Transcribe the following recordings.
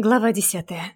Глава десятая.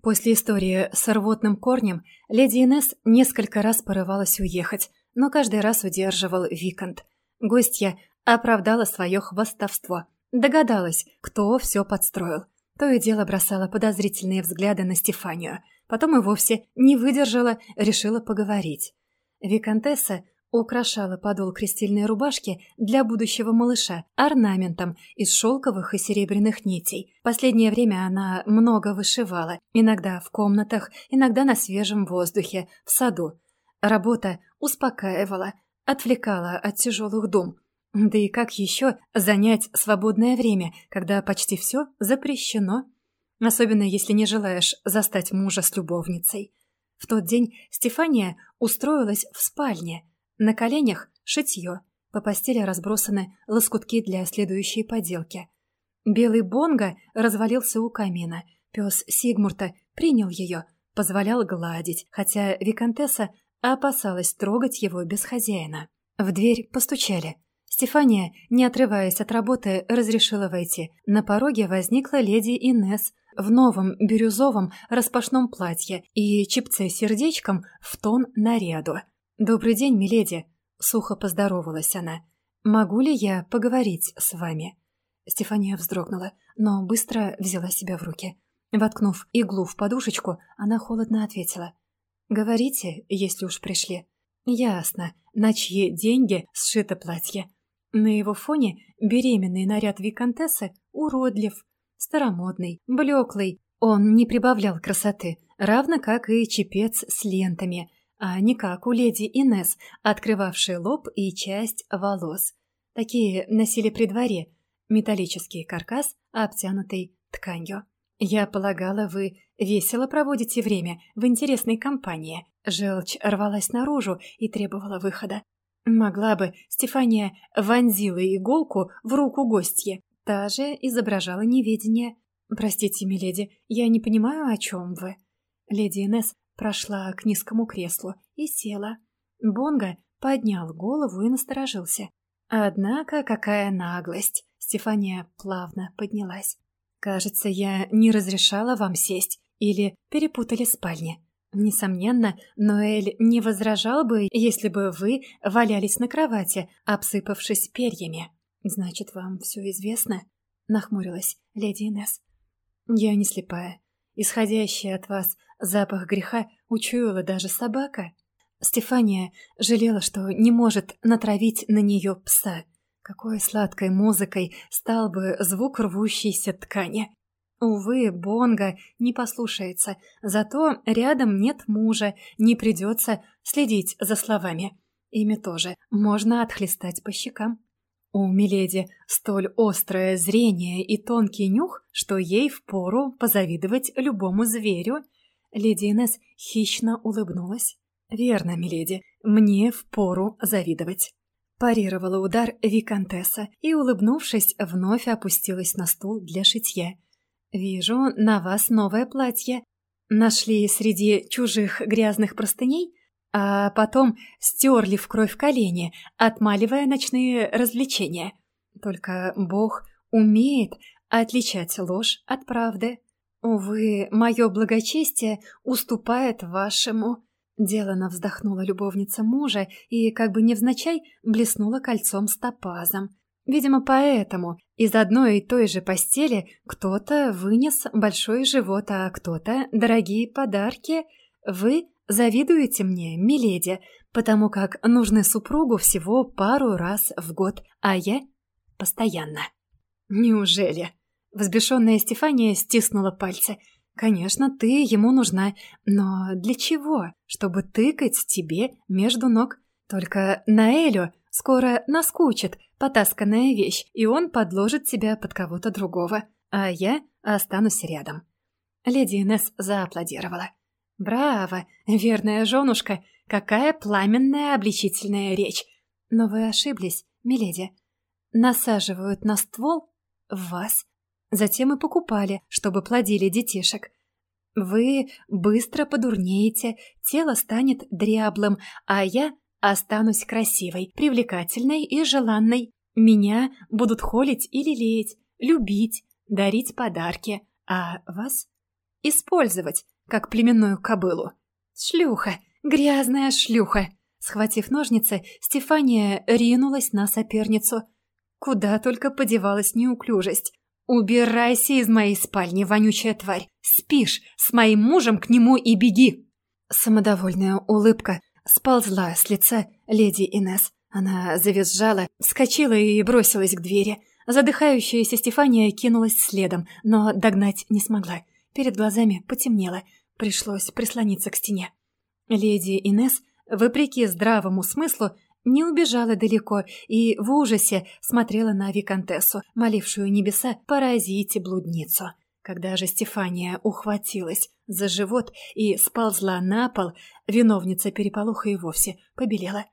После истории с рвотным корнем леди Инесс несколько раз порывалась уехать, но каждый раз удерживал Викант. Гостья оправдала свое хвастовство, догадалась, кто все подстроил. То и дело бросала подозрительные взгляды на Стефанию. Потом и вовсе не выдержала, решила поговорить. Викантесса украшала подол крестильной рубашки для будущего малыша орнаментом из шелковых и серебряных нитей. Последнее время она много вышивала, иногда в комнатах, иногда на свежем воздухе, в саду. Работа успокаивала, отвлекала от тяжелых дум. Да и как еще занять свободное время, когда почти все запрещено? Особенно если не желаешь застать мужа с любовницей. В тот день Стефания устроилась в спальне – на коленях шитье, по постели разбросаны лоскутки для следующей поделки. Белый Бонго развалился у камина. Пес Сигмурта принял ее, позволял гладить, хотя Викантесса опасалась трогать его без хозяина. В дверь постучали. Стефания, не отрываясь от работы, разрешила войти. На пороге возникла леди Инес в новом бирюзовом распашном платье и чипце сердечком в тон наряду. «Добрый день, миледи!» — сухо поздоровалась она. «Могу ли я поговорить с вами?» Стефания вздрогнула, но быстро взяла себя в руки. Воткнув иглу в подушечку, она холодно ответила. «Говорите, если уж пришли». «Ясно, на чьи деньги сшито платье?» На его фоне беременный наряд виконтессы уродлив, старомодный, блеклый. Он не прибавлял красоты, равно как и чепец с лентами — а не как у леди Инес, открывавшей лоб и часть волос. Такие носили при дворе, металлический каркас, обтянутый тканью. «Я полагала, вы весело проводите время в интересной компании». Желчь рвалась наружу и требовала выхода. Могла бы, Стефания вонзила иголку в руку гостье. Та же изображала неведение. «Простите, миледи, я не понимаю, о чем вы». Леди Инесс Прошла к низкому креслу и села. Бонго поднял голову и насторожился. Однако какая наглость! Стефания плавно поднялась. «Кажется, я не разрешала вам сесть или перепутали спальни. Несомненно, Ноэль не возражал бы, если бы вы валялись на кровати, обсыпавшись перьями. Значит, вам все известно?» — нахмурилась леди Инесс. «Я не слепая. Исходящий от вас запах греха учуяла даже собака. Стефания жалела, что не может натравить на нее пса. Какой сладкой музыкой стал бы звук рвущейся ткани. Увы, Бонга не послушается, зато рядом нет мужа, не придется следить за словами. Ими тоже можно отхлестать по щекам. У Миледи столь острое зрение и тонкий нюх, что ей впору позавидовать любому зверю. Леди Инесс хищно улыбнулась. «Верно, миледи, мне впору завидовать». Парировала удар Викантесса и, улыбнувшись, вновь опустилась на стул для шитья. «Вижу, на вас новое платье. Нашли среди чужих грязных простыней?» а потом стерли в кровь колени, отмаливая ночные развлечения. Только Бог умеет отличать ложь от правды. Увы, мое благочестие уступает вашему. Делано вздохнула любовница мужа и, как бы невзначай, блеснула кольцом с топазом. Видимо, поэтому из одной и той же постели кто-то вынес большой живот, а кто-то дорогие подарки. Вы Завидуете мне, миледи, потому как нужны супругу всего пару раз в год, а я — постоянно». «Неужели?» Взбешенная Стефания стиснула пальцы. «Конечно, ты ему нужна, но для чего? Чтобы тыкать тебе между ног. Только Наэлю скоро наскучит потасканная вещь, и он подложит тебя под кого-то другого, а я останусь рядом». Леди Инесс зааплодировала. «Браво, верная женушка! Какая пламенная обличительная речь! Но вы ошиблись, миледи. Насаживают на ствол вас, затем и покупали, чтобы плодили детишек. Вы быстро подурнеете, тело станет дряблым, а я останусь красивой, привлекательной и желанной. Меня будут холить и лелеять, любить, дарить подарки, а вас использовать, как племенную кобылу. Шлюха, грязная шлюха. Схватив ножницы, Стефания ринулась на соперницу. Куда только подевалась неуклюжесть. «Убирайся из моей спальни, вонючая тварь! Спишь с моим мужем к нему и беги!» Самодовольная улыбка сползла с лица леди Инес. Она завизжала, вскочила и бросилась к двери. Задыхающаяся Стефания кинулась следом, но догнать не смогла. Перед глазами потемнело. Пришлось прислониться к стене. Леди Инес, вопреки здравому смыслу, не убежала далеко и в ужасе смотрела на виконтессу, молившую небеса поразить блудницу. Когда же Стефания ухватилась за живот и сползла на пол, виновница переполоха и вовсе побелела.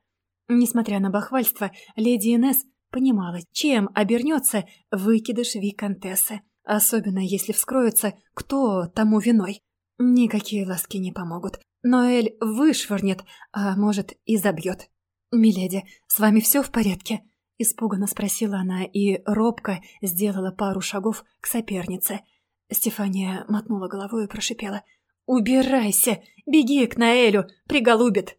Несмотря на бахвальство, леди Инесс понимала, чем обернется выкидыш виконтессы, особенно если вскроется, кто тому виной. Никакие ласки не помогут. Ноэль вышвырнет, а может и забьет. «Миледи, с вами все в порядке?» — испуганно спросила она и робко сделала пару шагов к сопернице. Стефания мотнула головой и прошипела. «Убирайся! Беги к Наэлю! Приголубит!»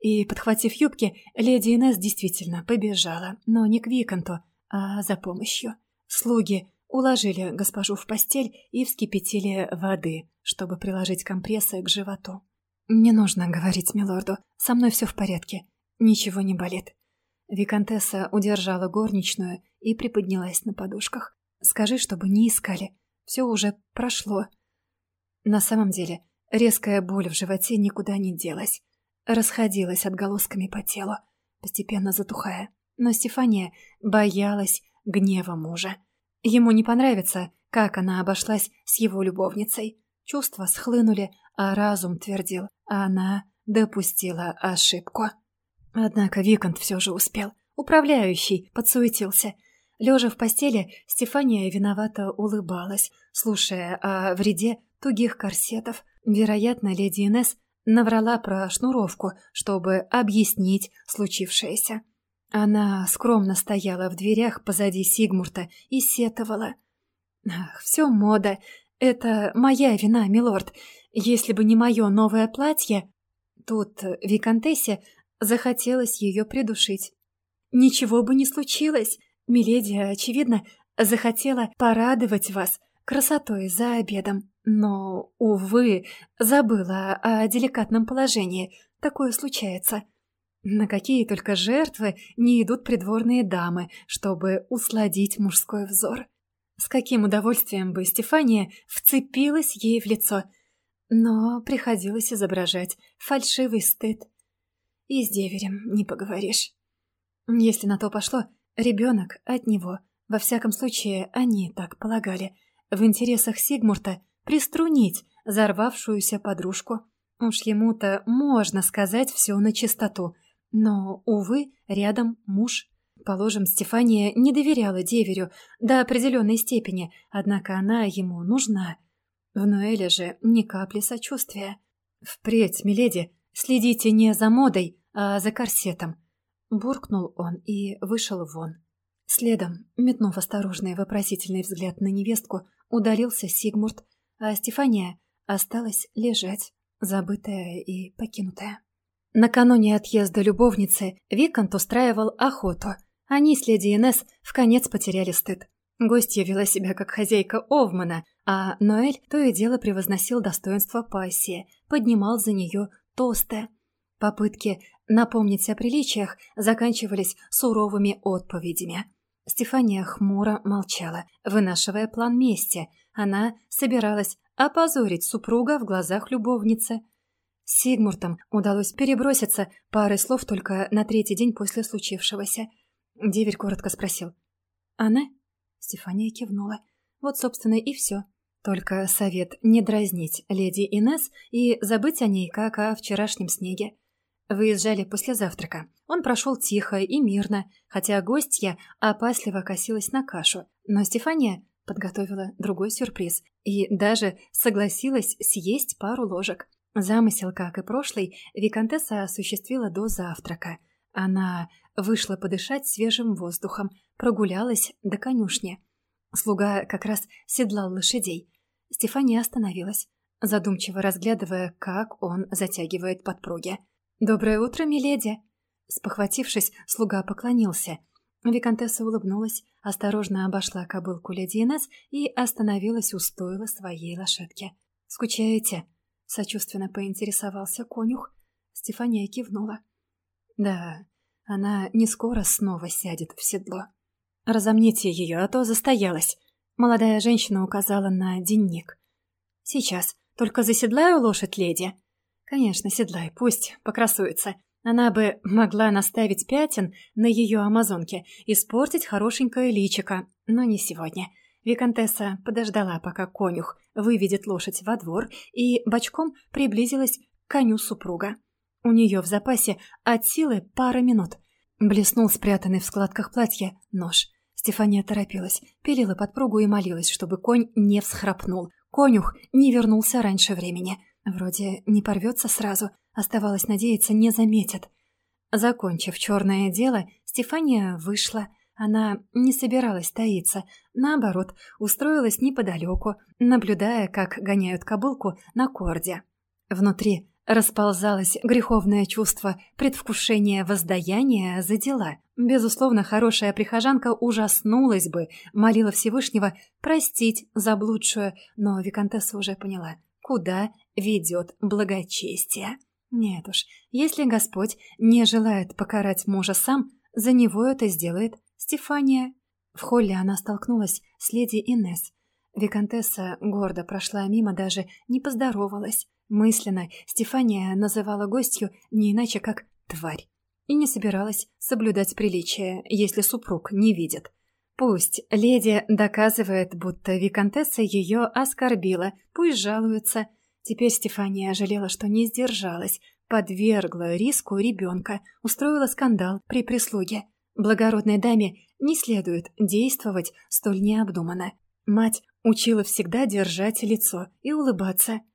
И, подхватив юбки, леди Инесс действительно побежала, но не к Виконту, а за помощью. Слуги уложили госпожу в постель и вскипятили воды, чтобы приложить компрессы к животу. «Не нужно говорить милорду, со мной все в порядке, ничего не болит». Викантесса удержала горничную и приподнялась на подушках. «Скажи, чтобы не искали, все уже прошло». На самом деле, резкая боль в животе никуда не делась расходилась отголосками по телу, постепенно затухая. Но Стефания боялась гнева мужа. Ему не понравится, как она обошлась с его любовницей. Чувства схлынули, а разум твердил, она допустила ошибку. Однако Викант все же успел. Управляющий подсуетился. Лежа в постели, Стефания виновато улыбалась, слушая о вреде тугих корсетов. Вероятно, леди Инесс Наврала про шнуровку, чтобы объяснить случившееся. Она скромно стояла в дверях позади Сигмурта и сетовала. «Ах, все мода. Это моя вина, милорд. Если бы не мое новое платье...» Тут Викантессе захотелось ее придушить. «Ничего бы не случилось. Миледи, очевидно, захотела порадовать вас красотой за обедом. Но, увы, забыла о деликатном положении. Такое случается. На какие только жертвы не идут придворные дамы, чтобы усладить мужской взор. С каким удовольствием бы Стефания вцепилась ей в лицо. Но приходилось изображать фальшивый стыд. И с деверем не поговоришь. Если на то пошло, ребенок от него. Во всяком случае, они так полагали. В интересах Сигмурта — приструнить взорвавшуюся подружку. Уж ему-то можно сказать все на чистоту. Но, увы, рядом муж. Положим, Стефания не доверяла деверю до определенной степени, однако она ему нужна. В Ноэле же ни капли сочувствия. «Впредь, миледи, следите не за модой, а за корсетом», — буркнул он и вышел вон. Следом, метнув осторожный вопросительный взгляд на невестку, удалился Сигмурт, а Стефания осталась лежать, забытая и покинутая. Накануне отъезда любовницы Викант устраивал охоту. Они с леди Инесс в конец потеряли стыд. Гостья вела себя как хозяйка Овмана, а Ноэль то и дело превозносил достоинство пассии, поднимал за нее тосты. Попытки напомнить о приличиях заканчивались суровыми отповедями. Стефания хмуро молчала, вынашивая план мести – она собиралась опозорить супруга в глазах любовницы. С удалось переброситься парой слов только на третий день после случившегося. Деверь коротко спросил. «Она?» Стефания кивнула. Вот, собственно, и все. Только совет не дразнить леди Инес и забыть о ней, как о вчерашнем снеге. Выезжали после завтрака. Он прошел тихо и мирно, хотя гостья опасливо косилась на кашу. Но Стефания подготовила другой сюрприз и даже согласилась съесть пару ложек. Замысел, как и прошлый, Викантесса осуществила до завтрака. Она вышла подышать свежим воздухом, прогулялась до конюшни. Слуга как раз седлал лошадей. Стефания остановилась, задумчиво разглядывая, как он затягивает подпруги. «Доброе утро, миледи!» Спохватившись, слуга поклонился. Викантесса улыбнулась, осторожно обошла кобылку леди Инесс и остановилась у стойла своей лошадки. «Скучаете?» — сочувственно поинтересовался конюх. Стефания кивнула. «Да, она не скоро снова сядет в седло. Разомните ее, а то застоялась». Молодая женщина указала на денник. «Сейчас. Только заседлаю лошадь, леди?» «Конечно, седлай, пусть покрасуется. Она бы могла наставить пятен на ее амазонке, испортить хорошенькое личико, но не сегодня». Викантесса подождала, пока конюх выведет лошадь во двор, и бочком приблизилась к коню супруга. У нее в запасе от силы пара минут. Блеснул спрятанный в складках платья нож. Стефания торопилась, пилила подпругу и молилась, чтобы конь не всхрапнул. Конюх не вернулся раньше времени. Вроде не порвется сразу, оставалось надеяться, не заметят. Закончив черное дело, Стефания вышла. Она не собиралась таиться, наоборот, устроилась неподалеку, наблюдая, как гоняют кобылку на корде. Внутри Расползалось греховное чувство предвкушения воздаяния за дела. Безусловно, хорошая прихожанка ужаснулась бы, молила Всевышнего простить заблудшую, но Викантесса уже поняла, куда ведет благочестие. Нет уж, если Господь не желает покарать мужа сам, за него это сделает Стефания. В холле она столкнулась с леди Инесс. Викантесса гордо прошла мимо, даже не поздоровалась. Мысленно Стефания называла гостью не иначе как «тварь» и не собиралась соблюдать приличие, если супруг не видит. Пусть леди доказывает, будто виконтесса ее оскорбила, пусть жалуется. Теперь Стефания жалела, что не сдержалась, подвергла риску ребенка, устроила скандал при прислуге. Благородной даме не следует действовать столь необдуманно. Мать учила всегда держать лицо и улыбаться –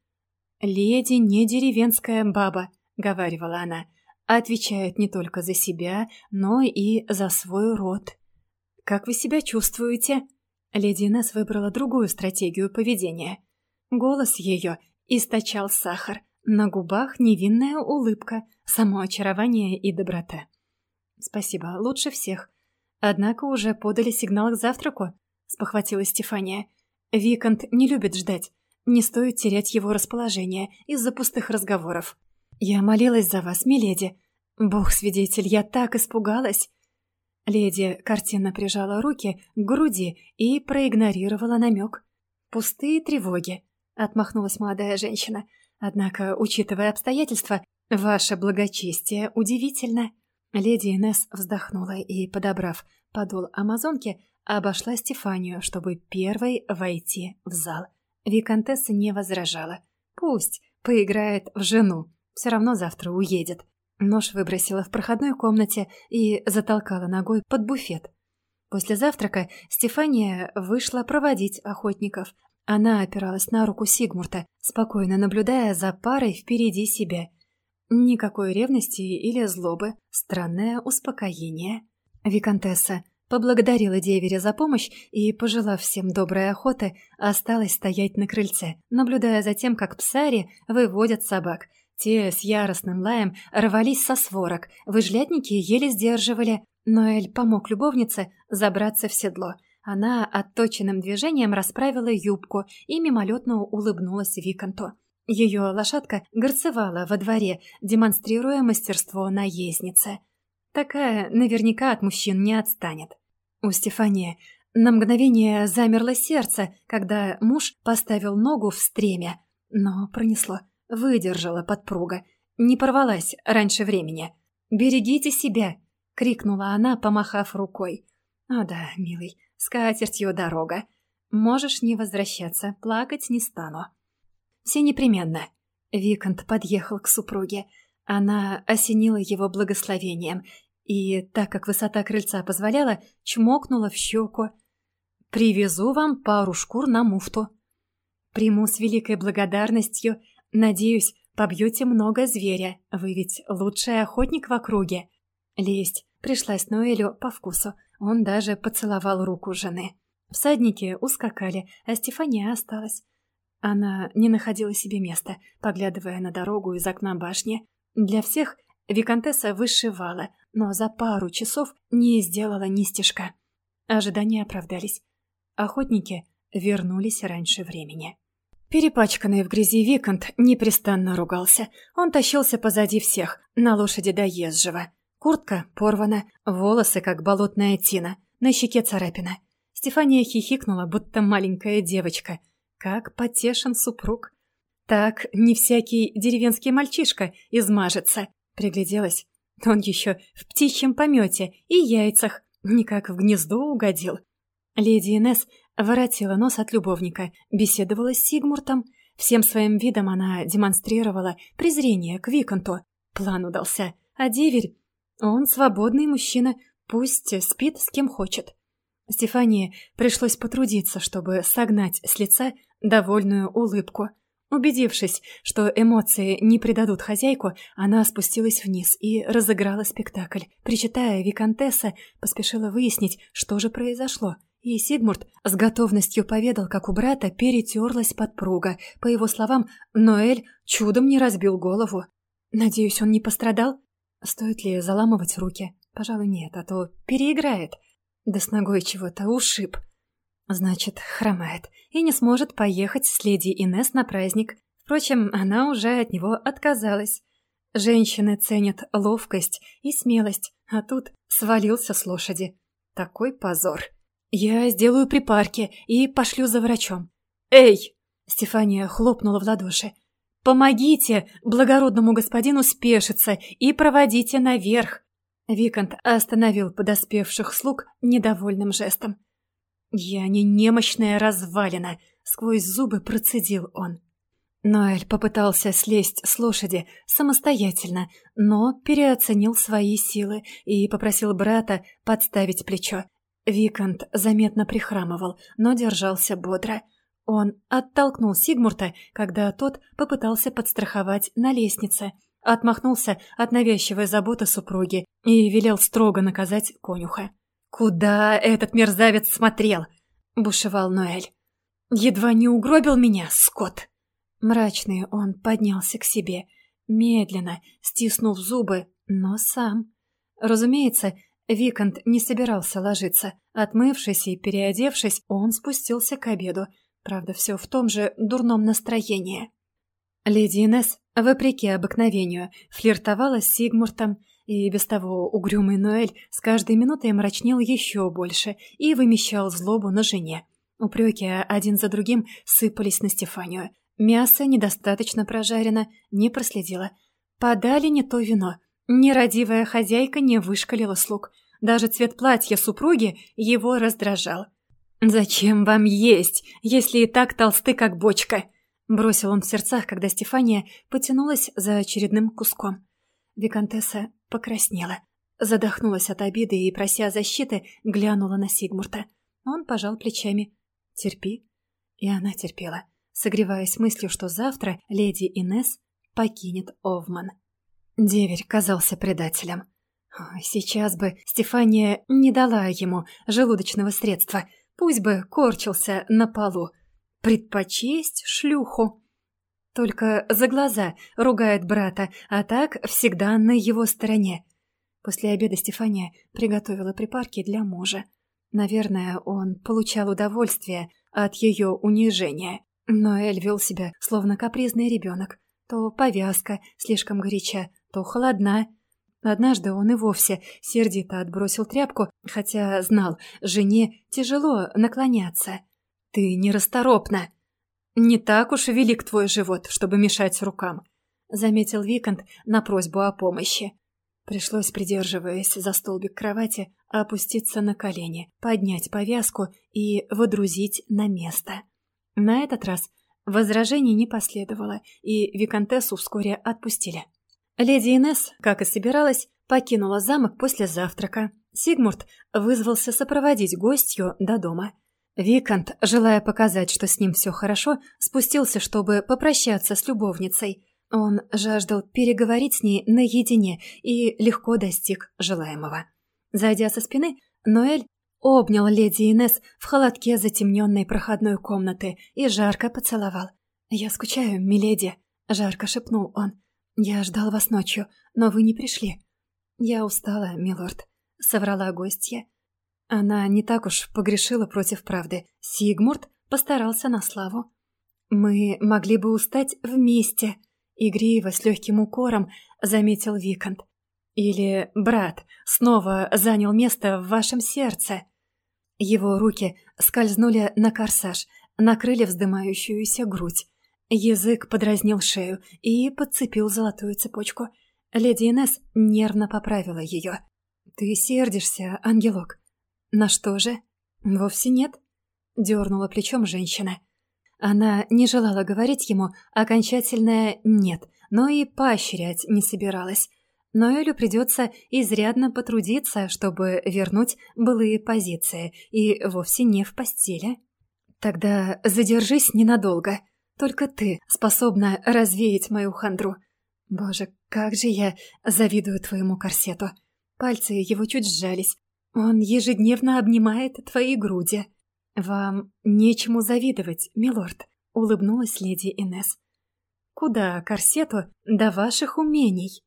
«Леди не деревенская баба», — говаривала она, «отвечает не только за себя, но и за свой род». «Как вы себя чувствуете?» Леди Инесс выбрала другую стратегию поведения. Голос ее источал сахар, на губах невинная улыбка, самоочарование и доброта. «Спасибо, лучше всех. Однако уже подали сигнал к завтраку», — спохватилась Стефания. «Викант не любит ждать. Не стоит терять его расположение из-за пустых разговоров. «Я молилась за вас, миледи. Бог-свидетель, я так испугалась!» Леди картинно прижала руки к груди и проигнорировала намек. «Пустые тревоги», — отмахнулась молодая женщина. «Однако, учитывая обстоятельства, ваше благочестие удивительно». Леди Инесс вздохнула и, подобрав подол амазонки, обошла Стефанию, чтобы первой войти в зал. Викантесса не возражала. Пусть поиграет в жену, все равно завтра уедет. Нож выбросила в проходной комнате и затолкала ногой под буфет. После завтрака Стефания вышла проводить охотников. Она опиралась на руку Сигмурта, спокойно наблюдая за парой впереди себя. Никакой ревности или злобы, странное успокоение. Викантесса Поблагодарила деверя за помощь и, пожелав всем доброй охоты, осталась стоять на крыльце, наблюдая за тем, как псари выводят собак. Те с яростным лаем рвались со сворок, выжлятники еле сдерживали. Ноэль помог любовнице забраться в седло. Она отточенным движением расправила юбку и мимолетно улыбнулась Виканту. Ее лошадка горцевала во дворе, демонстрируя мастерство наездницы. Такая наверняка от мужчин не отстанет. У Стефании на мгновение замерло сердце, когда муж поставил ногу в стремя, но пронесло, выдержала подпруга, не порвалась раньше времени. «Берегите себя!» — крикнула она, помахав рукой. «О да, милый, с катертью дорога. Можешь не возвращаться, плакать не стану». «Все непременно». Викант подъехал к супруге. Она осенила его благословением и, так как высота крыльца позволяла, чмокнула в щеку. «Привезу вам пару шкур на муфту. Приму с великой благодарностью. Надеюсь, побьете много зверя. Вы ведь лучший охотник в округе». Лесть пришлась Ноэлю по вкусу. Он даже поцеловал руку жены. Всадники ускакали, а Стефания осталась. Она не находила себе места, поглядывая на дорогу из окна башни. Для всех Викантесса вышивала, но за пару часов не сделала ни стежка. Ожидания оправдались. Охотники вернулись раньше времени. Перепачканный в грязи Викант непрестанно ругался. Он тащился позади всех, на лошади доезжего. Куртка порвана, волосы, как болотная тина, на щеке царапина. Стефания хихикнула, будто маленькая девочка. Как потешен супруг. Так не всякий деревенский мальчишка измажется. Пригляделась. Он еще в птичьем помете и яйцах, никак в гнездо угодил. Леди Инесс воротила нос от любовника, беседовала с Сигмуртом. Всем своим видом она демонстрировала презрение к Виконту. План удался. А деверь он свободный мужчина, пусть спит с кем хочет. Стефании пришлось потрудиться, чтобы согнать с лица довольную улыбку. Убедившись, что эмоции не предадут хозяйку, она спустилась вниз и разыграла спектакль. Причитая, Викантесса поспешила выяснить, что же произошло. И Сигмурт с готовностью поведал, как у брата перетерлась подпруга. По его словам, Ноэль чудом не разбил голову. «Надеюсь, он не пострадал?» Стоит ли заламывать руки? Пожалуй, нет, а то переиграет. Да с ногой чего-то ушиб. Значит, хромает и не сможет поехать с леди Инес на праздник. Впрочем, она уже от него отказалась. Женщины ценят ловкость и смелость, а тут свалился с лошади. Такой позор. Я сделаю припарки и пошлю за врачом. «Эй!» Стефания хлопнула в ладоши. Помогите благородному господину спешиться и проводите наверх!» Викант остановил подоспевших слуг недовольным жестом. «Я не немощная развалина!» — сквозь зубы процедил он. Ноэль попытался слезть с лошади самостоятельно, но переоценил свои силы и попросил брата подставить плечо. Викант заметно прихрамывал, но держался бодро — он оттолкнул Сигмурта, когда тот попытался подстраховать на лестнице, отмахнулся от навязчивой заботы супруги и велел строго наказать конюха. «Куда этот мерзавец смотрел?» — бушевал Ноэль. «Едва не угробил меня, скот!» Мрачный он поднялся к себе, медленно, стиснув зубы, но сам. Разумеется, Викант не собирался ложиться. Отмывшись и переодевшись, он спустился к обеду, Правда, все в том же дурном настроении. Леди Инесс, вопреки обыкновению, флиртовала с Сигмуртом, и без того угрюмый Ноэль с каждой минутой мрачнел еще больше и вымещал злобу на жене. Упреки один за другим сыпались на Стефанию. Мясо недостаточно прожарено, не проследила. Подали не то вино. Нерадивая хозяйка не вышкалила слуг. Даже цвет платья супруги его раздражал. «Зачем вам есть, если и так толсты, как бочка?» Бросил он в сердцах, когда Стефания потянулась за очередным куском. Викантесса покраснела, задохнулась от обиды и, прося защиты, глянула на Сигмурта. Он пожал плечами. «Терпи». И она терпела, согреваясь мыслью, что завтра леди Инес покинет Овман. Деверь казался предателем. Сейчас бы Стефания не дала ему желудочного средства — Пусть бы корчился на полу. Предпочесть шлюху. Только за глаза ругает брата, а так всегда на его стороне. После обеда Стефания приготовила припарки для мужа. Наверное, он получал удовольствие от ее унижения. Но Эль вел себя, словно капризный ребенок. То повязка слишком горяча, то холодна. Однажды он и вовсе сердито отбросил тряпку, хотя знал, жене тяжело наклоняться. «Ты нерасторопна. Не так уж велик твой живот, чтобы мешать рукам», — заметил Викант на просьбу о помощи. Пришлось, придерживаясь за столбик кровати, опуститься на колени, поднять повязку и водрузить на место. На этот раз возражений не последовало, и Викантессу вскоре отпустили. Леди Инесс, как и собиралась, покинула замок после завтрака. Сигмурт вызвался сопроводить гостью до дома. Викант, желая показать, что с ним все хорошо, спустился, чтобы попрощаться с любовницей. Он жаждал переговорить с ней наедине и легко достиг желаемого. Зайдя со спины, Ноэль обнял леди Инесс в холодке затемненной проходной комнаты и жарко поцеловал. «Я скучаю, миледи», — жарко шепнул он. «Я ждал вас ночью, но вы не пришли». «Я устала, милорд», — соврала гостья. Она не так уж погрешила против правды. Сигмурт постарался на славу. «Мы могли бы устать вместе», — игриво с легким укором заметил Викант. «Или брат снова занял место в вашем сердце». Его руки скользнули на корсаж, накрыли вздымающуюся грудь. Язык подразнил шею и подцепил золотую цепочку. Леди Инесс нервно поправила ее. «Ты сердишься, ангелок?» «На что же?» «Вовсе нет», — дернула плечом женщина. Она не желала говорить ему окончательное «нет», но и поощрять не собиралась. Ноэлю придется изрядно потрудиться, чтобы вернуть былые позиции, и вовсе не в постели. «Тогда задержись ненадолго. Только ты способна развеять мою хандру. Боже, как же я завидую твоему корсету!» Пальцы его чуть сжались. «Он ежедневно обнимает твои груди». «Вам нечему завидовать, милорд», — улыбнулась леди Инес. «Куда корсету до ваших умений?»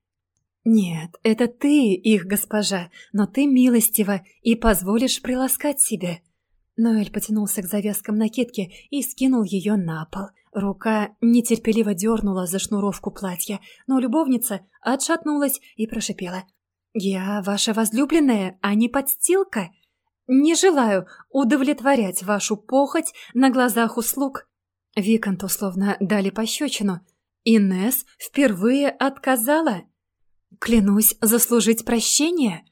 «Нет, это ты их госпожа, но ты милостива и позволишь приласкать себе». Ноэль потянулся к завязкам накидки и скинул ее на пол. Рука нетерпеливо дернула за шнуровку платья, но любовница отшатнулась и прошипела. «Я ваша возлюбленная, а не подстилка. Не желаю удовлетворять вашу похоть на глазах услуг». Викант условно дали пощечину. Инес впервые отказала. «Клянусь заслужить прощение!»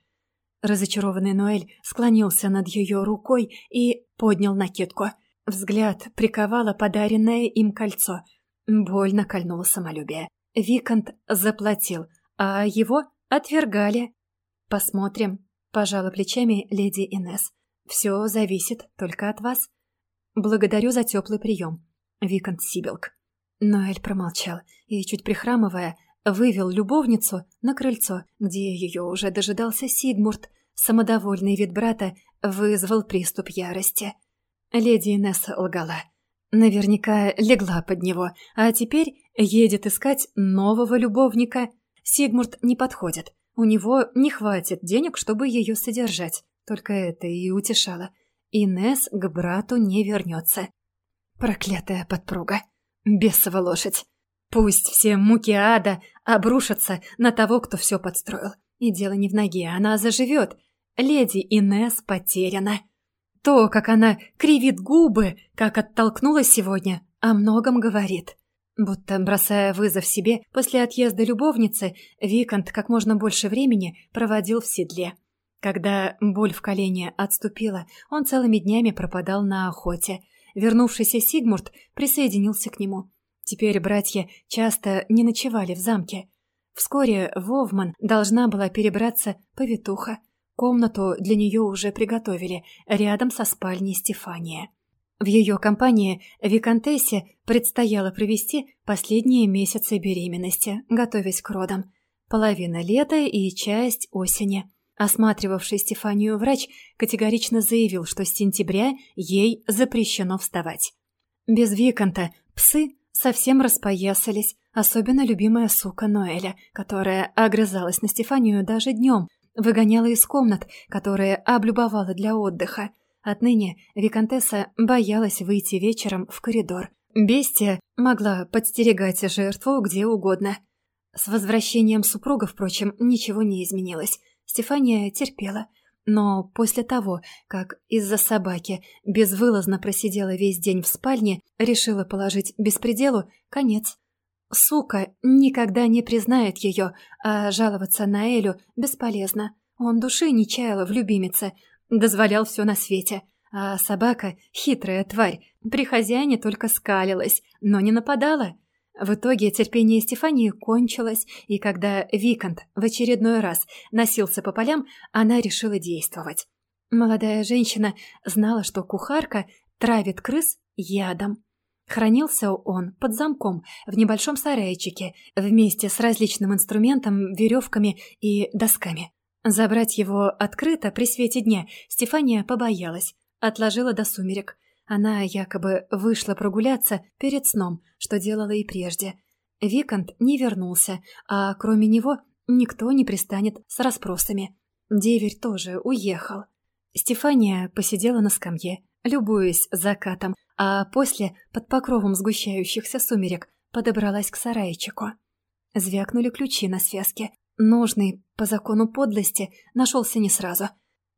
Разочарованный Ноэль склонился над ее рукой и поднял накидку. Взгляд приковало подаренное им кольцо. Больно кольнуло самолюбие. Викант заплатил, а его отвергали. «Посмотрим», — пожала плечами леди Инес. «Все зависит только от вас. Благодарю за теплый прием, Викант Сибилк». Ноэль промолчал и, чуть прихрамывая, вывел любовницу на крыльцо, где ее уже дожидался Сигмурт. Самодовольный вид брата вызвал приступ ярости. Леди Инесса лгала. Наверняка легла под него, а теперь едет искать нового любовника. Сигмурт не подходит. У него не хватит денег, чтобы ее содержать. Только это и утешало. Инес к брату не вернется. Проклятая подпруга. Бесова лошадь. Пусть все муки ада обрушатся на того, кто все подстроил. И дело не в ноге, она заживет. Леди Инес потеряна. То, как она кривит губы, как оттолкнулась сегодня, о многом говорит. Будто бросая вызов себе, после отъезда любовницы, Викант как можно больше времени проводил в седле. Когда боль в колене отступила, он целыми днями пропадал на охоте. Вернувшийся Сигмурт присоединился к нему. Теперь братья часто не ночевали в замке. Вскоре Вовман должна была перебраться повитуха. Комнату для нее уже приготовили, рядом со спальней Стефания. В ее компании Викантессе предстояло провести последние месяцы беременности, готовясь к родам. Половина лета и часть осени. Осматривавший Стефанию врач категорично заявил, что с сентября ей запрещено вставать. Без Виканта псы совсем распоясались, особенно любимая сука Ноэля, которая огрызалась на Стефанию даже днем, выгоняла из комнат, которые облюбовала для отдыха. Отныне Викантесса боялась выйти вечером в коридор. Бестия могла подстерегать жертву где угодно. С возвращением супруга, впрочем, ничего не изменилось. Стефания терпела – но после того, как из-за собаки безвылазно просидела весь день в спальне, решила положить беспределу конец. Сука никогда не признает ее, а жаловаться на Элю бесполезно. Он души не чаял в любимице, дозволял все на свете. А собака, хитрая тварь, при хозяине только скалилась, но не нападала. В итоге терпение Стефании кончилось, и когда Викант в очередной раз носился по полям, она решила действовать. Молодая женщина знала, что кухарка травит крыс ядом. Хранился он под замком в небольшом сарайчике вместе с различным инструментом, веревками и досками. Забрать его открыто при свете дня Стефания побоялась, отложила до сумерек. Она якобы вышла прогуляться перед сном, что делала и прежде. Викант не вернулся, а кроме него никто не пристанет с расспросами. Деверь тоже уехал. Стефания посидела на скамье, любуясь закатом, а после, под покровом сгущающихся сумерек, подобралась к сарайчику. Звякнули ключи на связке. Нужный, по закону подлости, нашелся не сразу.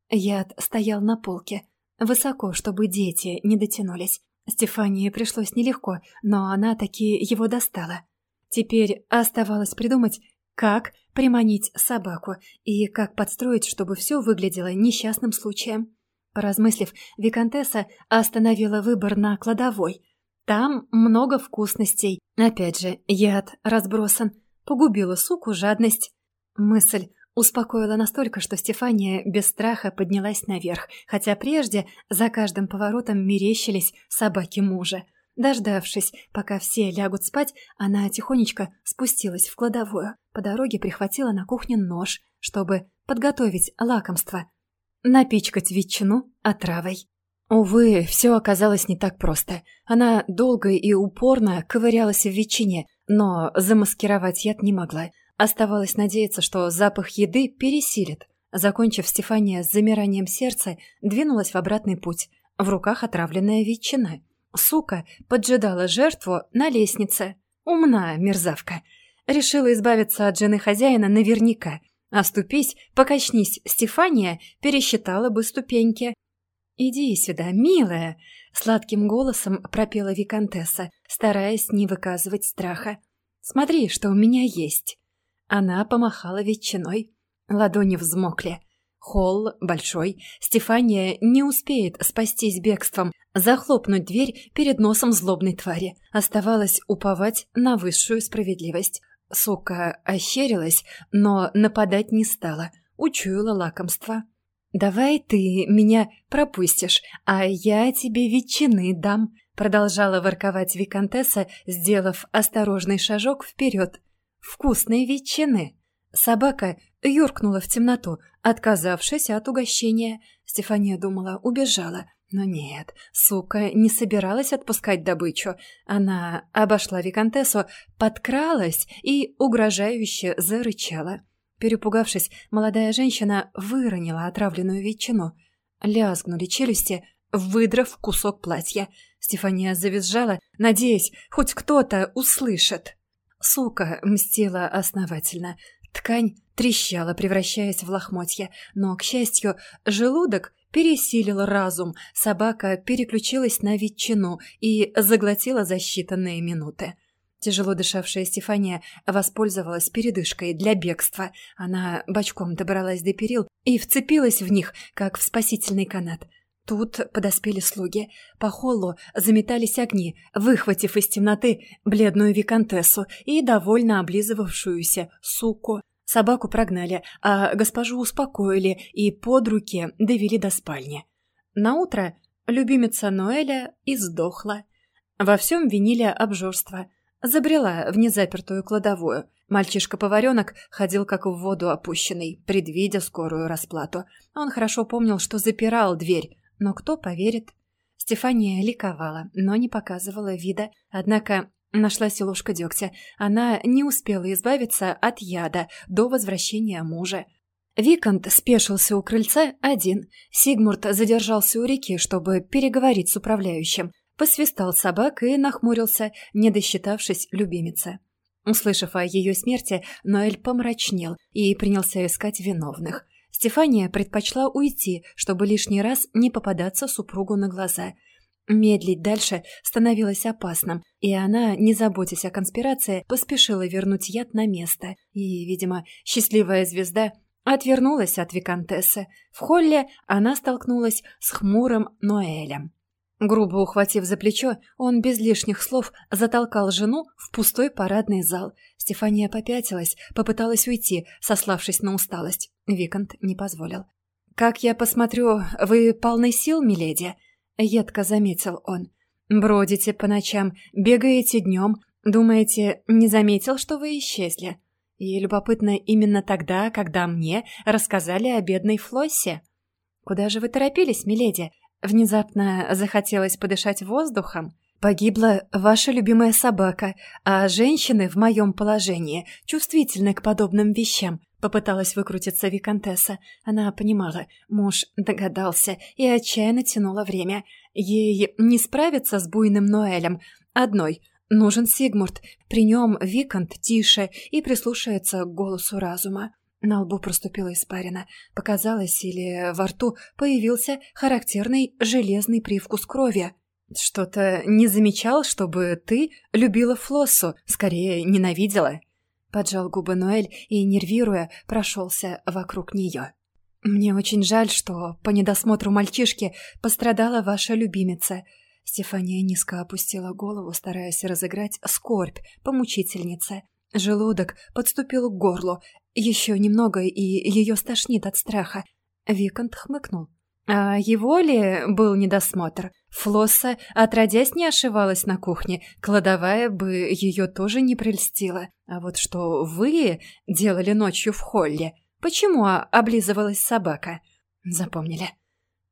Яд стоял на полке, высоко, чтобы дети не дотянулись. Стефании пришлось нелегко, но она таки его достала. Теперь оставалось придумать, как приманить собаку и как подстроить, чтобы все выглядело несчастным случаем. Поразмыслив, Викантесса остановила выбор на кладовой. Там много вкусностей. Опять же, яд разбросан. Погубила суку жадность. Мысль успокоила настолько, что Стефания без страха поднялась наверх, хотя прежде за каждым поворотом мерещились собаки мужа. Дождавшись, пока все лягут спать, она тихонечко спустилась в кладовую. По дороге прихватила на кухне нож, чтобы подготовить лакомство. Напичкать ветчину отравой. Увы, все оказалось не так просто. Она долго и упорно ковырялась в ветчине, но замаскировать яд не могла. Оставалось надеяться, что запах еды пересилит. Закончив, Стефания с замиранием сердца двинулась в обратный путь. В руках отравленная ветчина. Сука поджидала жертву на лестнице. Умная мерзавка. Решила избавиться от жены хозяина наверняка. Оступись, покачнись, Стефания пересчитала бы ступеньки. «Иди сюда, милая!» — сладким голосом пропела Викантесса, стараясь не выказывать страха. «Смотри, что у меня есть!» Она помахала ветчиной. Ладони взмокли. Холл большой. Стефания не успеет спастись бегством, захлопнуть дверь перед носом злобной твари. Оставалось уповать на высшую справедливость. Сука ощерилась, но нападать не стала. Учуяла лакомство. «Давай ты меня пропустишь, а я тебе ветчины дам», продолжала ворковать Викантесса, сделав осторожный шажок вперед. «Вкусной ветчины!» Собака юркнула в темноту, отказавшись от угощения. Стефания думала, убежала. Но нет, сука не собиралась отпускать добычу. Она обошла виконтессу, подкралась и угрожающе зарычала. Перепугавшись, молодая женщина выронила отравленную ветчину. Лязгнули челюсти, выдрав кусок платья. Стефания завизжала, надеясь, хоть кто-то услышит. Сука мстила основательно. Ткань трещала, превращаясь в лохмотья, но, к счастью, желудок пересилил разум, собака переключилась на ветчину и заглотила за считанные минуты. Тяжело дышавшая Стефания воспользовалась передышкой для бегства. Она бочком добралась до перил и вцепилась в них, как в спасительный канат. Тут подоспели слуги. По холлу заметались огни, выхватив из темноты бледную виконтессу и довольно облизывавшуюся суку. Собаку прогнали, а госпожу успокоили и под руки довели до спальни. Наутро любимица Ноэля издохла. Во всем винили обжорство. Забрела в незапертую кладовую. Мальчишка-поваренок ходил как в воду опущенный, предвидя скорую расплату. Он хорошо помнил, что запирал дверь, но кто поверит? Стефания ликовала, но не показывала вида. Однако нашлась и ложка дегтя. Она не успела избавиться от яда до возвращения мужа. Викант спешился у крыльца один. Сигмурт задержался у реки, чтобы переговорить с управляющим. Посвистал собак и нахмурился, не досчитавшись любимицы. Услышав о ее смерти, Ноэль помрачнел и принялся искать виновных. Стефания предпочла уйти, чтобы лишний раз не попадаться супругу на глаза. Медлить дальше становилось опасным, и она, не заботясь о конспирации, поспешила вернуть яд на место. И, видимо, счастливая звезда отвернулась от виконтессы. В холле она столкнулась с хмурым Ноэлем. Грубо ухватив за плечо, он без лишних слов затолкал жену в пустой парадный зал. Стефания попятилась, попыталась уйти, сославшись на усталость. Викант не позволил. «Как я посмотрю, вы полны сил, миледи?» — едко заметил он. «Бродите по ночам, бегаете днем. Думаете, не заметил, что вы исчезли?» И любопытно именно тогда, когда мне рассказали о бедной Флоссе. «Куда же вы торопились, миледи?» Внезапно захотелось подышать воздухом. Погибла ваша любимая собака, а женщины в моем положении чувствительны к подобным вещам. Попыталась выкрутиться Викантесса. Она понимала, муж догадался и отчаянно тянула время. Ей не справиться с буйным Ноэлем. Одной. Нужен Сигмурт. При нем Викант тише и прислушается к голосу разума. На лбу проступила испарина. Показалось, или во рту появился характерный железный привкус крови. «Что-то не замечал, чтобы ты любила Флоссу, скорее ненавидела?» Поджал губы Ноэль и, нервируя, прошелся вокруг нее. «Мне очень жаль, что по недосмотру мальчишки пострадала ваша любимица». Стефания низко опустила голову, стараясь разыграть скорбь по мучительнице. Желудок подступил к горлу. Еще немного, и ее стошнит от страха. Викант хмыкнул. А его ли был недосмотр? Флосса, отродясь, не ошивалась на кухне, кладовая бы ее тоже не прельстила. А вот что вы делали ночью в холле? Почему облизывалась собака? Запомнили.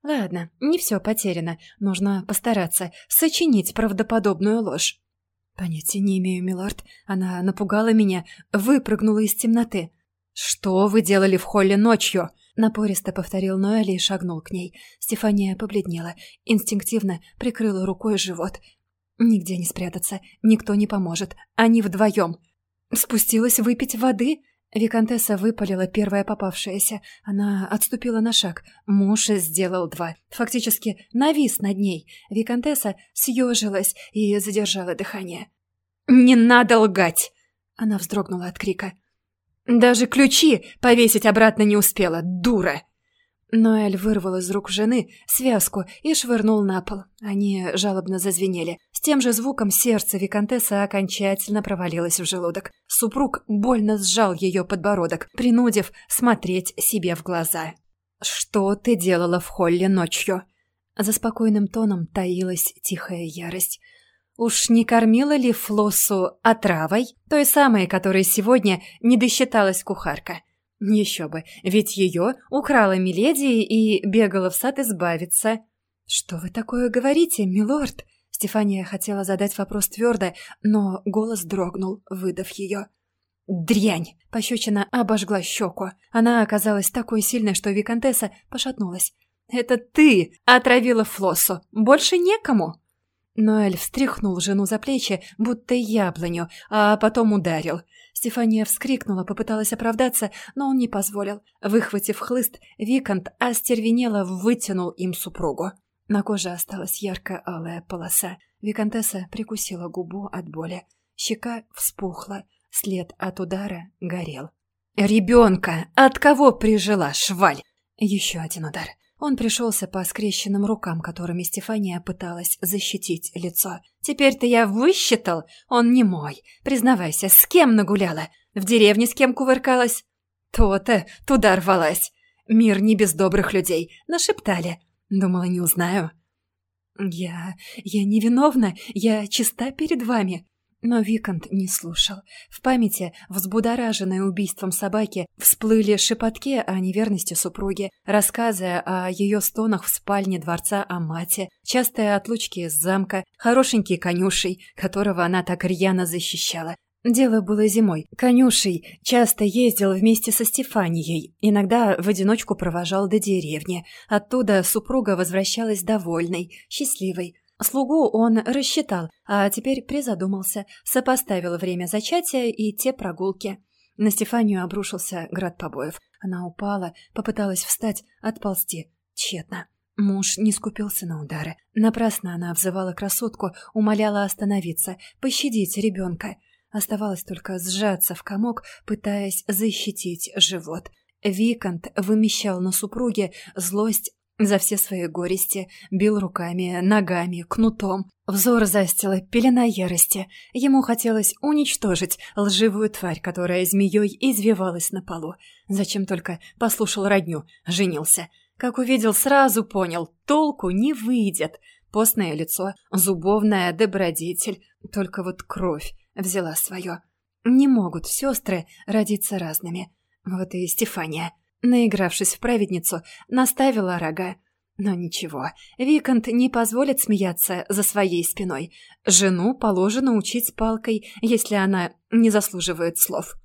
Ладно, не все потеряно. Нужно постараться сочинить правдоподобную ложь. Понятия не имею, милорд. Она напугала меня, выпрыгнула из темноты. «Что вы делали в холле ночью?» Напористо повторил Ноэли и шагнул к ней. Стефания побледнела, инстинктивно прикрыла рукой живот. Нигде не спрятаться, никто не поможет. Они вдвоем. Спустилась выпить воды? Викантесса выпалила первая попавшаяся. Она отступила на шаг. Муж сделал два. Фактически навис над ней. Викантесса съежилась и задержала дыхание. «Не надо лгать!» Она вздрогнула от крика. Даже ключи повесить обратно не успела, дура!» Ноэль вырвал из рук жены связку и швырнул на пол. Они жалобно зазвенели. С тем же звуком сердце Викантессы окончательно провалилось в желудок. Супруг больно сжал ее подбородок, принудив смотреть себе в глаза. «Что ты делала в холле ночью?» За спокойным тоном таилась тихая ярость. Уж не кормила ли Флоссу отравой, той самой, которой сегодня не досчиталась кухарка? Еще бы, ведь ее украла Миледи и бегала в сад избавиться. «Что вы такое говорите, милорд?» Стефания хотела задать вопрос твердо, но голос дрогнул, выдав ее. «Дрянь!» — пощечина обожгла щеку. Она оказалась такой сильной, что Викантесса пошатнулась. «Это ты отравила Флоссу! Больше некому!» Ноэль встряхнул жену за плечи, будто яблоню, а потом ударил. Стефания вскрикнула, попыталась оправдаться, но он не позволил. Выхватив хлыст, Викант остервенело вытянул им супругу. На коже осталась ярко-алая полоса. Викантесса прикусила губу от боли. Щека вспухла, след от удара горел. «Ребенка! От кого прижила, шваль?» Еще один удар. Он пришелся по скрещенным рукам, которыми Стефания пыталась защитить лицо. «Теперь-то я высчитал? Он не мой. Признавайся, с кем нагуляла? В деревне с кем кувыркалась?» «То-то туда рвалась. Мир не без добрых людей. Нашептали. Думала, не узнаю». «Я... я невиновна. Я чиста перед вами. Но Викант не слушал. В памяти, взбудораженной убийством собаки, всплыли шепотки о неверности супруги, рассказы о ее стонах в спальне дворца Амати, частые отлучки из замка, хорошенький конюшей, которого она так рьяно защищала. Дело было зимой. Конюшей часто ездил вместе со Стефанией, иногда в одиночку провожал до деревни. Оттуда супруга возвращалась довольной, счастливой, Слугу он рассчитал, а теперь призадумался, сопоставил время зачатия и те прогулки. На Стефанию обрушился град побоев. Она упала, попыталась встать, отползти. Тщетно. Муж не скупился на удары. Напрасно она взывала красотку, умоляла остановиться, пощадить ребенка. Оставалось только сжаться в комок, пытаясь защитить живот. Викант вымещал на супруге злость за все свои горести, бил руками, ногами, кнутом. Взор застила пелена ярости. Ему хотелось уничтожить лживую тварь, которая змеей извивалась на полу. Зачем только послушал родню, женился. Как увидел, сразу понял, толку не выйдет. Постное лицо, зубовная добродетель, только вот кровь взяла свое. Не могут сестры родиться разными. Вот и Стефания. Наигравшись в праведницу, наставила рога. Но ничего, Викант не позволит смеяться за своей спиной. Жену положено учить палкой, если она не заслуживает слов.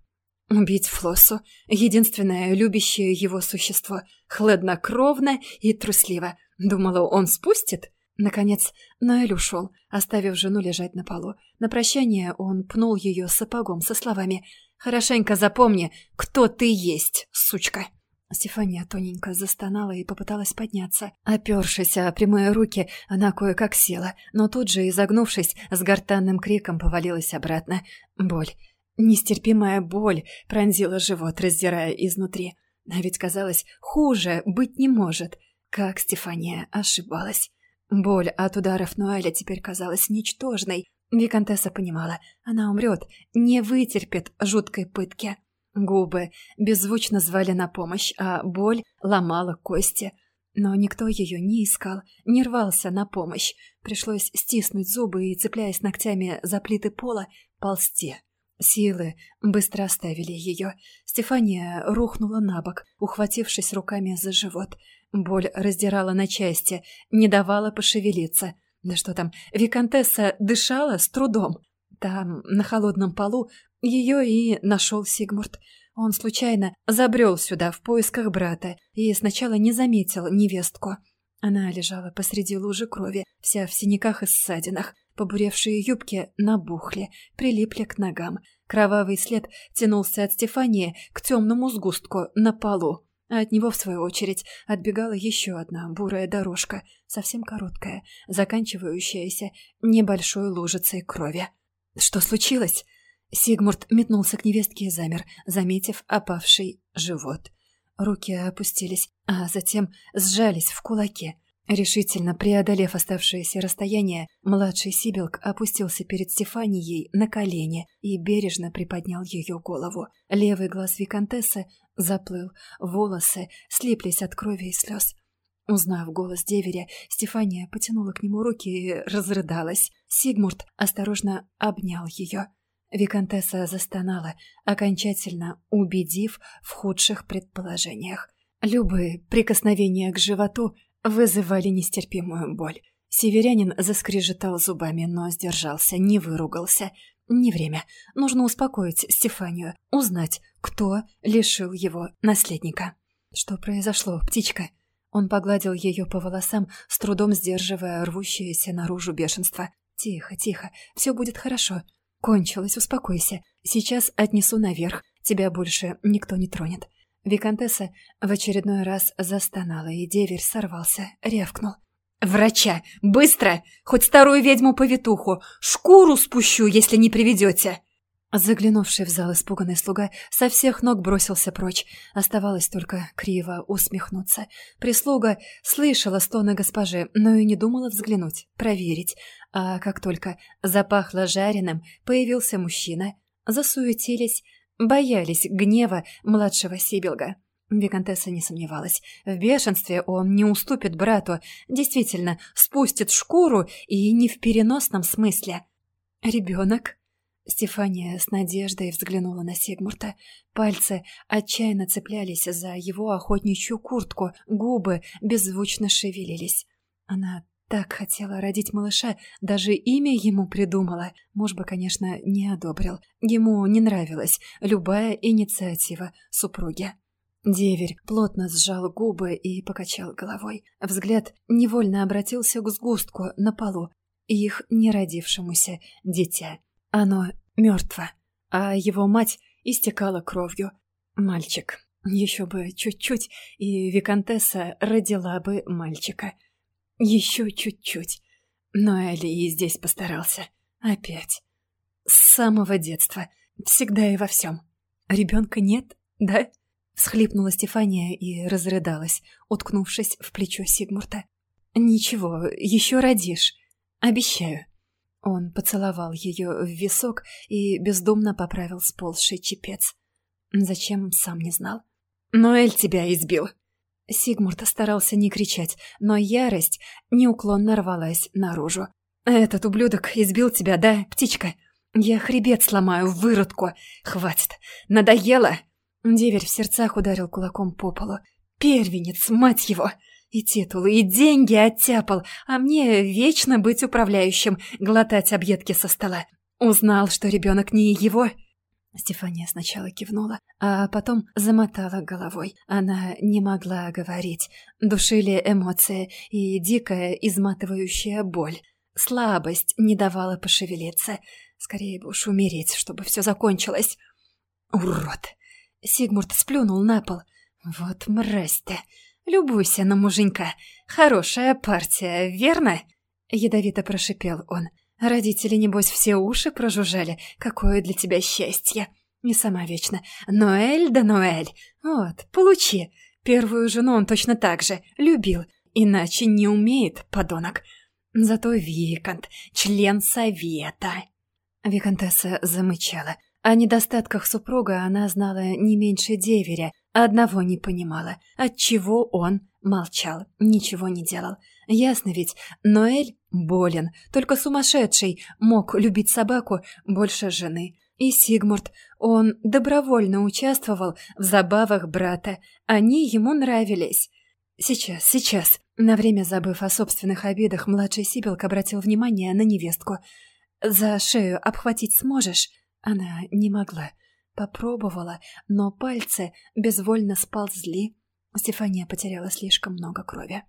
Убить Флоссу — единственное любящее его существо, хладнокровно и трусливо. Думала, он спустит? Наконец, Ноэль ушел, оставив жену лежать на полу. На прощание он пнул ее сапогом со словами «Хорошенько запомни, кто ты есть, сучка!» Стефания тоненько застонала и попыталась подняться. Опершись о прямые руки, она кое-как села, но тут же, изогнувшись, с гортанным криком повалилась обратно. Боль. Нестерпимая боль пронзила живот, раздирая изнутри. А ведь казалось, хуже быть не может. Как Стефания ошибалась. Боль от ударов Ноэля теперь казалась ничтожной. Викантесса понимала, она умрет, не вытерпит жуткой пытки. Губы беззвучно звали на помощь, а боль ломала кости. Но никто ее не искал, не рвался на помощь. Пришлось стиснуть зубы и, цепляясь ногтями за плиты пола, ползти. Силы быстро оставили ее. Стефания рухнула на бок, ухватившись руками за живот. Боль раздирала на части, не давала пошевелиться. Да что там, виконтесса дышала с трудом. Там, на холодном полу, ее и нашел Сигмурт. Он случайно забрел сюда в поисках брата и сначала не заметил невестку. Она лежала посреди лужи крови, вся в синяках и ссадинах. Побуревшие юбки набухли, прилипли к ногам. Кровавый след тянулся от Стефании к темному сгустку на полу. А от него, в свою очередь, отбегала еще одна бурая дорожка, совсем короткая, заканчивающаяся небольшой лужицей крови. «Что случилось?» Сигмурт метнулся к невестке и замер, заметив опавший живот. Руки опустились, а затем сжались в кулаке. Решительно преодолев оставшееся расстояние, младший Сибилк опустился перед Стефанией на колени и бережно приподнял ее голову. Левый глаз виконтессы заплыл, волосы слиплись от крови и слез. Узнав голос деверя, Стефания потянула к нему руки и разрыдалась. Сигмурт осторожно обнял ее. Викантесса застонала, окончательно убедив в худших предположениях. Любые прикосновения к животу вызывали нестерпимую боль. Северянин заскрежетал зубами, но сдержался, не выругался. Не время. Нужно успокоить Стефанию, узнать, кто лишил его наследника. Что произошло, птичка? Он погладил ее по волосам, с трудом сдерживая рвущееся наружу бешенство. «Тихо, тихо, все будет хорошо. Кончилось, успокойся. Сейчас отнесу наверх. Тебя больше никто не тронет». Викантесса в очередной раз застонала, и деверь сорвался, рявкнул. «Врача! Быстро! Хоть старую ведьму-повитуху! Шкуру спущу, если не приведете!» Заглянувший в зал испуганный слуга со всех ног бросился прочь. Оставалось только криво усмехнуться. Прислуга слышала стоны госпожи, но и не думала взглянуть, проверить. А как только запахло жареным, появился мужчина. Засуетились, боялись гнева младшего Сибилга. Викантесса не сомневалась. В бешенстве он не уступит брату, действительно, спустит шкуру и не в переносном смысле. «Ребенок?» Стефания с надеждой взглянула на Сигмурта. Пальцы отчаянно цеплялись за его охотничью куртку, губы беззвучно шевелились. Она так хотела родить малыша, даже имя ему придумала. Муж бы, конечно, не одобрил. Ему не нравилась любая инициатива супруги. Деверь плотно сжал губы и покачал головой. Взгляд невольно обратился к сгустку на полу, их неродившемуся дитя. Оно мертво, а его мать истекала кровью. Мальчик. Еще бы чуть-чуть, и Викантесса родила бы мальчика. Еще чуть-чуть. Но Эли и здесь постарался. Опять. С самого детства. Всегда и во всем. Ребенка нет, да? Всхлипнула Стефания и разрыдалась, уткнувшись в плечо Сигмурта. «Ничего, еще родишь. Обещаю». Он поцеловал ее в висок и бездумно поправил сползший чепец. Зачем, сам не знал. «Ноэль тебя избил!» Сигмурт старался не кричать, но ярость неуклонно рвалась наружу. «Этот ублюдок избил тебя, да, птичка? Я хребет сломаю выродку. Хватит. Надоело!» Деверь в сердцах ударил кулаком по полу. «Первенец, мать его!» И титулы, и деньги оттяпал, а мне вечно быть управляющим, глотать объедки со стола. Узнал, что ребенок не его. Стефания сначала кивнула, а потом замотала головой. Она не могла говорить. Душили эмоции и дикая изматывающая боль. Слабость не давала пошевелиться. Скорее бы уж умереть, чтобы все закончилось. Урод! Сигмурт сплюнул на пол. Вот мразь ты! Любуйся на муженька. Хорошая партия, верно? Ядовито прошипел он. Родители, небось, все уши прожужжали. Какое для тебя счастье. Не сама вечно. Ноэль да Ноэль. Вот, получи. Первую жену он точно так же любил. Иначе не умеет, подонок. Зато Викант, член совета. Викантесса замычала. О недостатках супруга она знала не меньше деверя, одного не понимала, отчего он молчал, ничего не делал. Ясно ведь, Ноэль болен, только сумасшедший мог любить собаку больше жены. И Сигмурт, он добровольно участвовал в забавах брата, они ему нравились. Сейчас, сейчас. На время забыв о собственных обидах, младший Сибилк обратил внимание на невестку. «За шею обхватить сможешь?» Она не могла. Попробовала, но пальцы безвольно сползли. Стефания потеряла слишком много крови.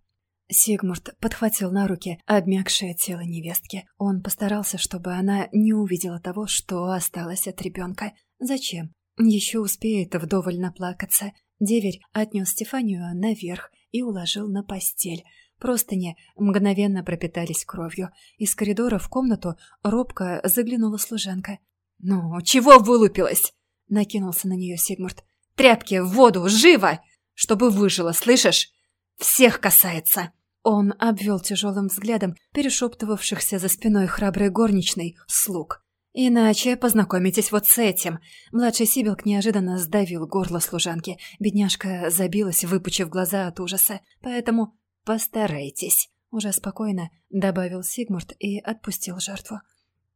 Сигмурт подхватил на руки обмякшее тело невестки. Он постарался, чтобы она не увидела того, что осталось от ребенка. Зачем? Еще успеет вдоволь наплакаться. Деверь отнес Стефанию наверх и уложил на постель. Простыни мгновенно пропитались кровью. Из коридора в комнату робко заглянула служанка. «Ну, чего вылупилась?» — накинулся на нее Сигмурт. «Тряпки в воду! Живо! Чтобы выжила, слышишь? Всех касается!» Он обвел тяжелым взглядом перешептывавшихся за спиной храброй горничной слуг. «Иначе познакомитесь вот с этим». Младший Сибилк неожиданно сдавил горло служанки. Бедняжка забилась, выпучив глаза от ужаса. «Поэтому постарайтесь», — уже спокойно добавил Сигмурт и отпустил жертву.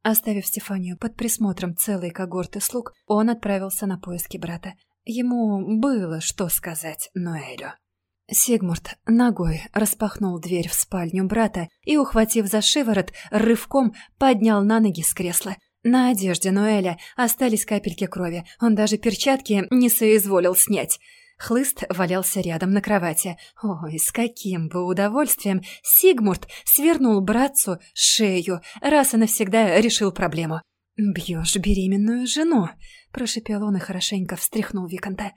Оставив Стефанию под присмотром целой когорты слуг, он отправился на поиски брата. Ему было что сказать Ноэлю. Сигмурт ногой распахнул дверь в спальню брата и, ухватив за шиворот, рывком поднял на ноги с кресла. На одежде Ноэля остались капельки крови, он даже перчатки не соизволил снять. Хлыст валялся рядом на кровати. Ой, с каким бы удовольствием Сигмурт свернул братцу шею, раз и навсегда решил проблему. «Бьешь беременную жену», — прошипел он и хорошенько встряхнул Виконта.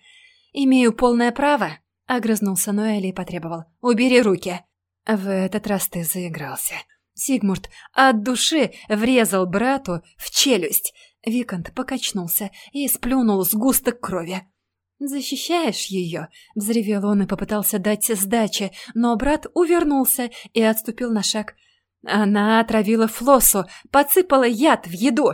«Имею полное право», — огрызнулся Ноэль и потребовал. «Убери руки». «В этот раз ты заигрался». Сигмурт от души врезал брату в челюсть. Виконт покачнулся и сплюнул сгусток крови. «Защищаешь ее?» — взревел он и попытался дать сдачи, но брат увернулся и отступил на шаг. «Она отравила Флоссу, подсыпала яд в еду!»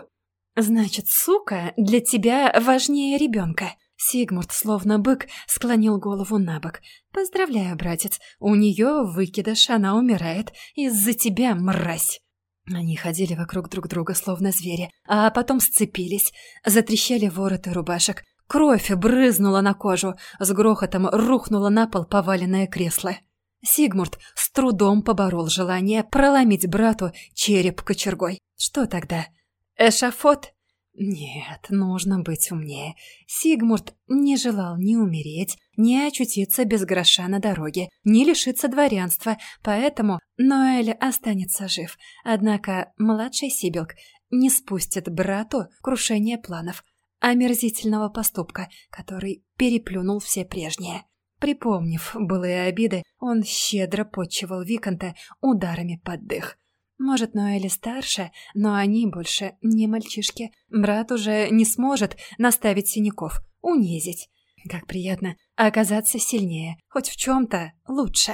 «Значит, сука для тебя важнее ребенка!» Сигмурт, словно бык, склонил голову на бок. «Поздравляю, братец, у нее выкидыш, она умирает. Из-за тебя, мразь!» Они ходили вокруг друг друга, словно звери, а потом сцепились, затрещали вороты рубашек. Кровь брызнула на кожу, с грохотом рухнуло на пол поваленное кресло. Сигмурт с трудом поборол желание проломить брату череп кочергой. Что тогда? Эшафот? Нет, нужно быть умнее. Сигмурт не желал ни умереть, ни очутиться без гроша на дороге, ни лишиться дворянства, поэтому Ноэль останется жив. Однако младший Сибилк не спустит брату крушение планов, омерзительного поступка, который переплюнул все прежние. Припомнив былые обиды, он щедро подчивал Виконта ударами под дых. Может, Ноэли старше, но они больше не мальчишки. Брат уже не сможет наставить синяков, унизить. Как приятно оказаться сильнее, хоть в чем-то лучше.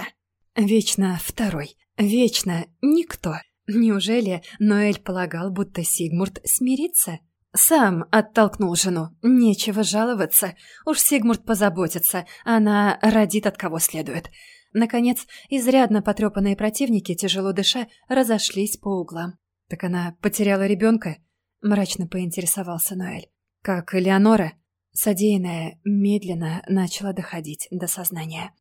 Вечно второй, вечно никто. Неужели Ноэль полагал, будто Сигмурт смирится сам оттолкнул жену. Нечего жаловаться. Уж Сигмурт позаботится. Она родит от кого следует. Наконец, изрядно потрепанные противники, тяжело дыша, разошлись по углам. «Так она потеряла ребенка?» — мрачно поинтересовался Ноэль. «Как Элеонора?» Содеянное медленно начало доходить до сознания.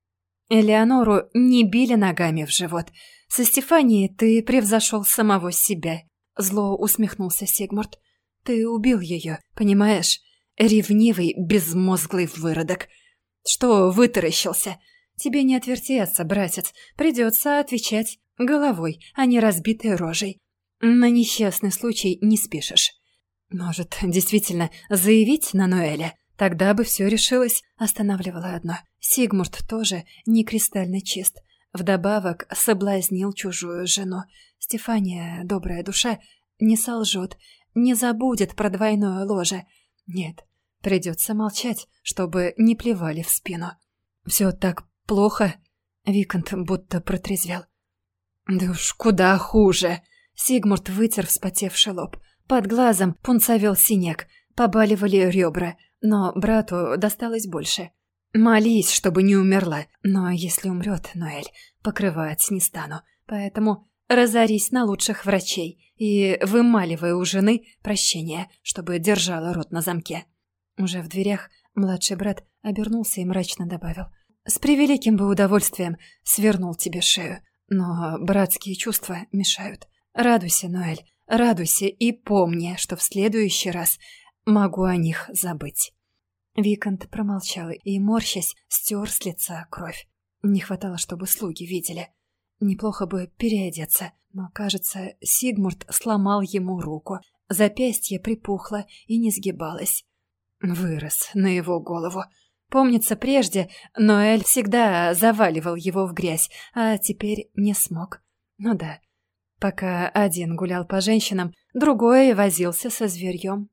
Элеонору не били ногами в живот. Со Стефанией ты превзошел самого себя. Зло усмехнулся Сигмурт. Ты убил ее, понимаешь? Ревнивый, безмозглый выродок. Что вытаращился? Тебе не отвертеться, братец. Придется отвечать головой, а не разбитой рожей. На несчастный случай не спешишь. Может, действительно заявить на Ноэля? Тогда бы все решилось, останавливало одно. Сигмурт тоже не кристально чист. Вдобавок соблазнил чужую жену. Стефания, добрая душа, не солжет, не забудет про двойное ложе. Нет, придется молчать, чтобы не плевали в спину. Все так плохо. Викант будто протрезвел. Да уж куда хуже. Сигмурт вытер вспотевший лоб. Под глазом пунцовел синяк, побаливали ребра, но брату досталось больше. Молись, чтобы не умерла, но если умрет, Ноэль, покрывать не стану. Поэтому разорись на лучших врачей и вымаливай у жены прощение, чтобы держала рот на замке. Уже в дверях младший брат обернулся и мрачно добавил. «С превеликим бы удовольствием свернул тебе шею, но братские чувства мешают. Радуйся, Ноэль, радуйся и помни, что в следующий раз могу о них забыть». Викант промолчал и, морщась, стер с лица кровь. Не хватало, чтобы слуги видели. Неплохо бы переодеться, но, кажется, Сигмурт сломал ему руку. Запястье припухло и не сгибалось. Вырос на его голову. Помнится, прежде Ноэль всегда заваливал его в грязь, а теперь не смог. Ну да, пока один гулял по женщинам, другой возился со зверьем.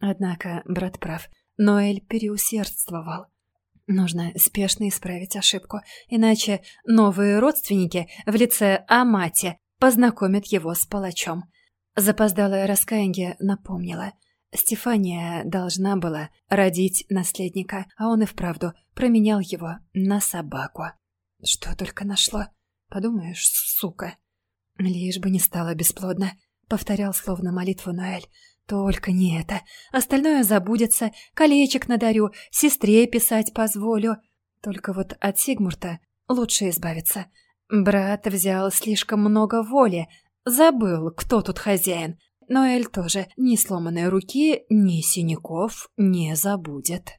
Однако брат прав. Ноэль переусердствовал. Нужно спешно исправить ошибку, иначе новые родственники в лице Амати познакомят его с палачом. Запоздалое раскаяние напомнило. Стефания должна была родить наследника, а он и вправду променял его на собаку. Что только нашло. Подумаешь, сука. Лишь бы не стало бесплодно, повторял словно молитву Ноэль. Только не это. Остальное забудется, колечек надарю, сестре писать позволю. Только вот от Сигмурта лучше избавиться. Брат взял слишком много воли, забыл, кто тут хозяин. Но Эль тоже ни сломанной руки, ни синяков не забудет.